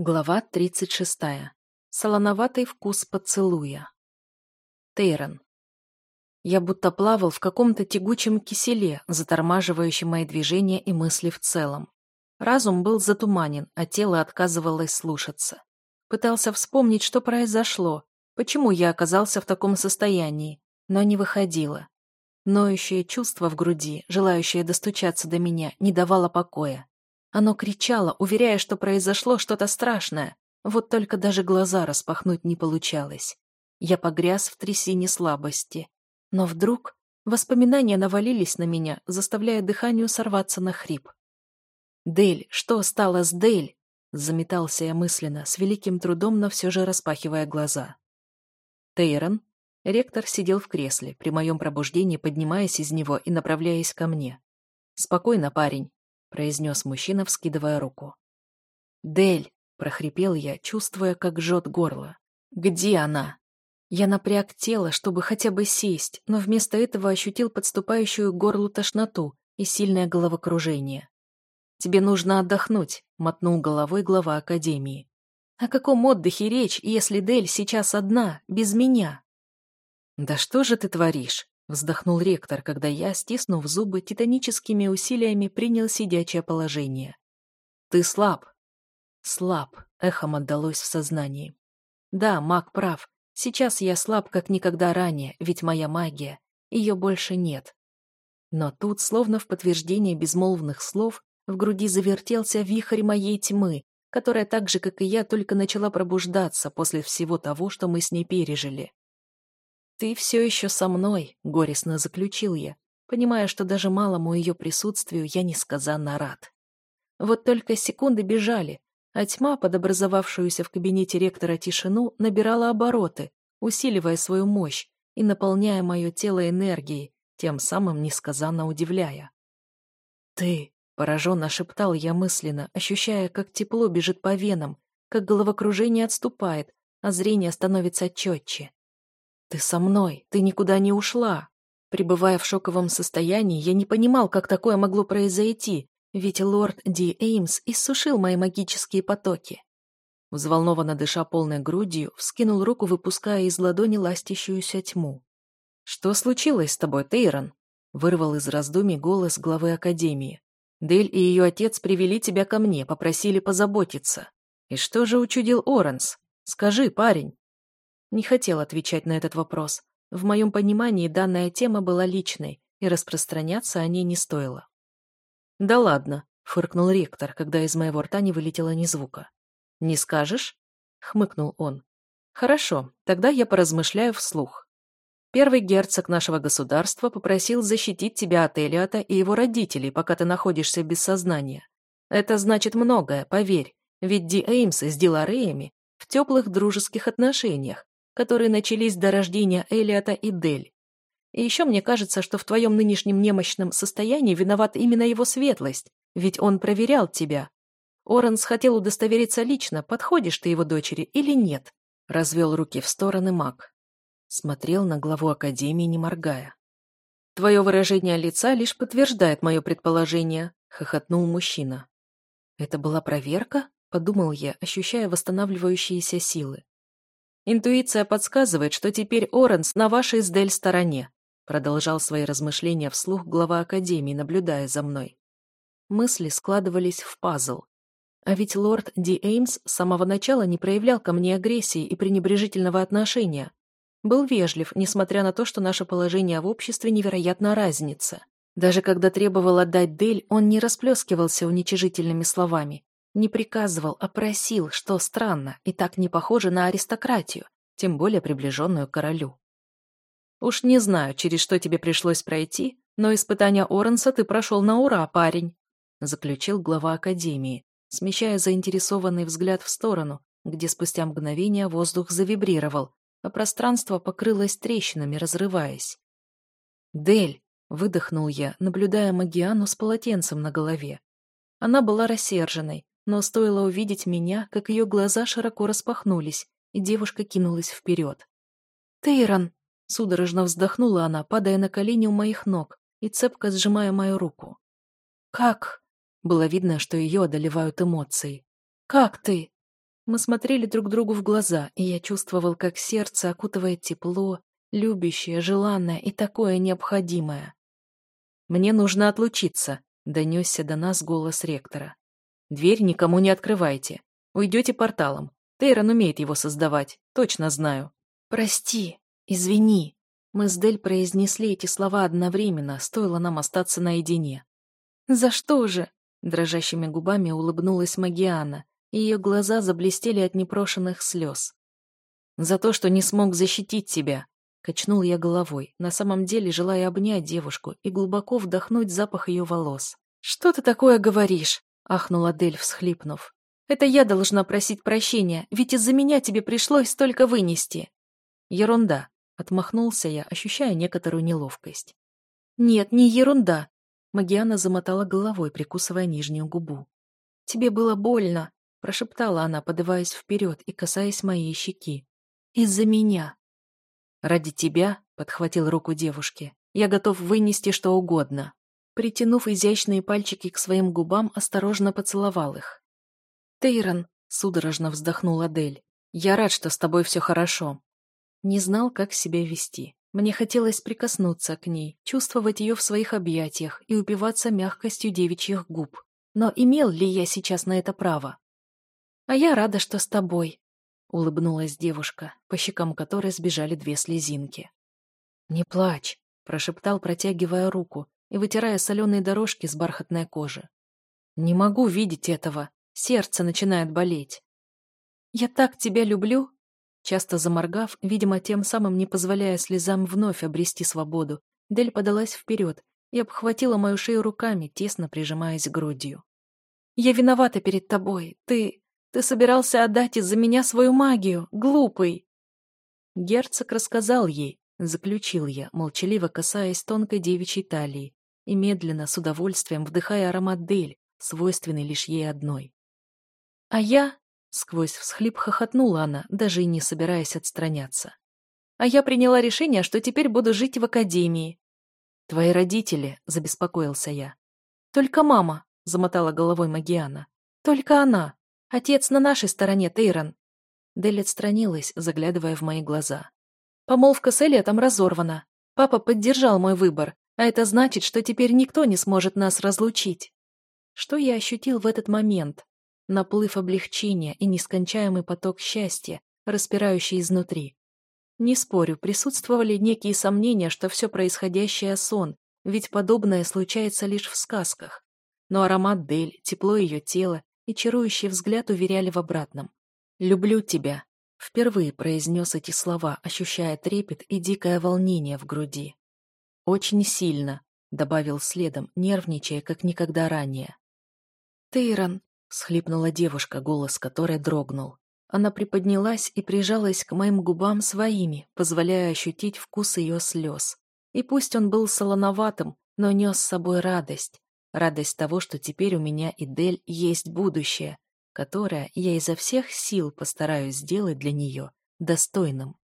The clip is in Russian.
Глава 36. Солоноватый вкус поцелуя. Тейрон. Я будто плавал в каком-то тягучем киселе, затормаживающем мои движения и мысли в целом. Разум был затуманен, а тело отказывалось слушаться. Пытался вспомнить, что произошло, почему я оказался в таком состоянии, но не выходило. Ноющее чувство в груди, желающее достучаться до меня, не давало покоя. Оно кричало, уверяя, что произошло что-то страшное. Вот только даже глаза распахнуть не получалось. Я погряз в трясине слабости. Но вдруг воспоминания навалились на меня, заставляя дыханию сорваться на хрип. «Дель, что стало с Дель?» Заметался я мысленно, с великим трудом, но все же распахивая глаза. Тейрон. Ректор сидел в кресле, при моем пробуждении поднимаясь из него и направляясь ко мне. «Спокойно, парень. — произнес мужчина, вскидывая руку. «Дель!» — прохрипел я, чувствуя, как жжет горло. «Где она?» Я напряг тело, чтобы хотя бы сесть, но вместо этого ощутил подступающую к горлу тошноту и сильное головокружение. «Тебе нужно отдохнуть», — мотнул головой глава Академии. «О каком отдыхе речь, если Дель сейчас одна, без меня?» «Да что же ты творишь?» Вздохнул ректор, когда я, стиснув зубы, титаническими усилиями принял сидячее положение. «Ты слаб». «Слаб», — эхом отдалось в сознании. «Да, маг прав. Сейчас я слаб, как никогда ранее, ведь моя магия, ее больше нет». Но тут, словно в подтверждение безмолвных слов, в груди завертелся вихрь моей тьмы, которая так же, как и я, только начала пробуждаться после всего того, что мы с ней пережили. «Ты все еще со мной», — горестно заключил я, понимая, что даже малому ее присутствию я несказанно рад. Вот только секунды бежали, а тьма, под образовавшуюся в кабинете ректора тишину, набирала обороты, усиливая свою мощь и наполняя мое тело энергией, тем самым несказанно удивляя. «Ты!» — пораженно шептал я мысленно, ощущая, как тепло бежит по венам, как головокружение отступает, а зрение становится четче. «Ты со мной, ты никуда не ушла!» Пребывая в шоковом состоянии, я не понимал, как такое могло произойти, ведь лорд Ди Эймс иссушил мои магические потоки. Взволнованно дыша полной грудью, вскинул руку, выпуская из ладони ластящуюся тьму. «Что случилось с тобой, Тейрон?» Вырвал из раздумий голос главы Академии. «Дель и ее отец привели тебя ко мне, попросили позаботиться. И что же учудил Оранс? Скажи, парень». Не хотел отвечать на этот вопрос. В моем понимании данная тема была личной, и распространяться о ней не стоило. «Да ладно», — фыркнул ректор, когда из моего рта не вылетело ни звука. «Не скажешь?» — хмыкнул он. «Хорошо, тогда я поразмышляю вслух. Первый герцог нашего государства попросил защитить тебя от Элиота и его родителей, пока ты находишься без сознания. Это значит многое, поверь, ведь Ди Эймс с Дилареями в теплых дружеских отношениях, которые начались до рождения Элиота и Дель. И еще мне кажется, что в твоем нынешнем немощном состоянии виноват именно его светлость, ведь он проверял тебя. Оранс хотел удостовериться лично, подходишь ты его дочери или нет. Развел руки в стороны маг. Смотрел на главу Академии, не моргая. «Твое выражение лица лишь подтверждает мое предположение», — хохотнул мужчина. «Это была проверка?» — подумал я, ощущая восстанавливающиеся силы. Интуиция подсказывает, что теперь Оранс на вашей с Дель стороне, продолжал свои размышления вслух глава Академии, наблюдая за мной. Мысли складывались в пазл. А ведь лорд Ди Эймс с самого начала не проявлял ко мне агрессии и пренебрежительного отношения. Был вежлив, несмотря на то, что наше положение в обществе невероятно разнится. Даже когда требовал отдать Дель, он не расплескивался уничижительными словами, не приказывал, а просил, что странно и так не похоже на аристократию, тем более приближенную к королю. «Уж не знаю, через что тебе пришлось пройти, но испытание Оранса ты прошел на ура, парень», заключил глава Академии, смещая заинтересованный взгляд в сторону, где спустя мгновение воздух завибрировал, а пространство покрылось трещинами, разрываясь. «Дель!» — выдохнул я, наблюдая Магиану с полотенцем на голове. Она была рассерженной, но стоило увидеть меня, как ее глаза широко распахнулись, и девушка кинулась вперед. «Тейрон!» — судорожно вздохнула она, падая на колени у моих ног и цепко сжимая мою руку. «Как?» — было видно, что ее одолевают эмоции. «Как ты?» Мы смотрели друг другу в глаза, и я чувствовал, как сердце окутывает тепло, любящее, желанное и такое необходимое. «Мне нужно отлучиться», — донесся до нас голос ректора. «Дверь никому не открывайте. Уйдете порталом. Тейрон умеет его создавать, точно знаю». «Прости, извини». Мы с Дель произнесли эти слова одновременно, стоило нам остаться наедине. «За что же?» — дрожащими губами улыбнулась Магиана, и ее глаза заблестели от непрошенных слез. «За то, что не смог защитить тебя», — качнул я головой, на самом деле желая обнять девушку и глубоко вдохнуть запах ее волос. «Что ты такое говоришь?» — ахнула Дель, всхлипнув. «Это я должна просить прощения, ведь из-за меня тебе пришлось столько вынести». «Ерунда», — отмахнулся я, ощущая некоторую неловкость. «Нет, не ерунда. Магиана замотала головой, прикусывая нижнюю губу. «Тебе было больно», — прошептала она, подаваясь вперед и касаясь моей щеки. «Из-за меня». «Ради тебя», — подхватил руку девушки, — «я готов вынести что угодно». Притянув изящные пальчики к своим губам, осторожно поцеловал их. «Тейрон», — судорожно вздохнул Адель, — «я рад, что с тобой все хорошо». Не знал, как себя вести. Мне хотелось прикоснуться к ней, чувствовать ее в своих объятиях и упиваться мягкостью девичьих губ. Но имел ли я сейчас на это право? «А я рада, что с тобой», — улыбнулась девушка, по щекам которой сбежали две слезинки. «Не плачь», — прошептал, протягивая руку и вытирая соленые дорожки с бархатной кожи. «Не могу видеть этого. Сердце начинает болеть». «Я так тебя люблю», Часто заморгав, видимо, тем самым не позволяя слезам вновь обрести свободу, Дель подалась вперед и обхватила мою шею руками, тесно прижимаясь грудью. «Я виновата перед тобой. Ты... ты собирался отдать из-за меня свою магию, глупый!» Герцог рассказал ей, заключил я, молчаливо касаясь тонкой девичьей талии и медленно, с удовольствием вдыхая аромат Дель, свойственный лишь ей одной. А я Сквозь всхлип хохотнула она, даже и не собираясь отстраняться. «А я приняла решение, что теперь буду жить в академии». «Твои родители», — забеспокоился я. «Только мама», — замотала головой Магиана. «Только она. Отец на нашей стороне, Тейрон». Дель отстранилась, заглядывая в мои глаза. «Помолвка с Элиотом разорвана. Папа поддержал мой выбор, а это значит, что теперь никто не сможет нас разлучить». Что я ощутил в этот момент? наплыв облегчения и нескончаемый поток счастья, распирающий изнутри. Не спорю, присутствовали некие сомнения, что все происходящее сон, ведь подобное случается лишь в сказках. Но аромат Дель, тепло ее тела и чарующий взгляд уверяли в обратном. «Люблю тебя», — впервые произнес эти слова, ощущая трепет и дикое волнение в груди. «Очень сильно», — добавил следом, нервничая, как никогда ранее. «Тейрон», Схлипнула девушка, голос которой дрогнул. Она приподнялась и прижалась к моим губам своими, позволяя ощутить вкус ее слез. И пусть он был солоноватым, но нес с собой радость. Радость того, что теперь у меня и Дель есть будущее, которое я изо всех сил постараюсь сделать для нее достойным.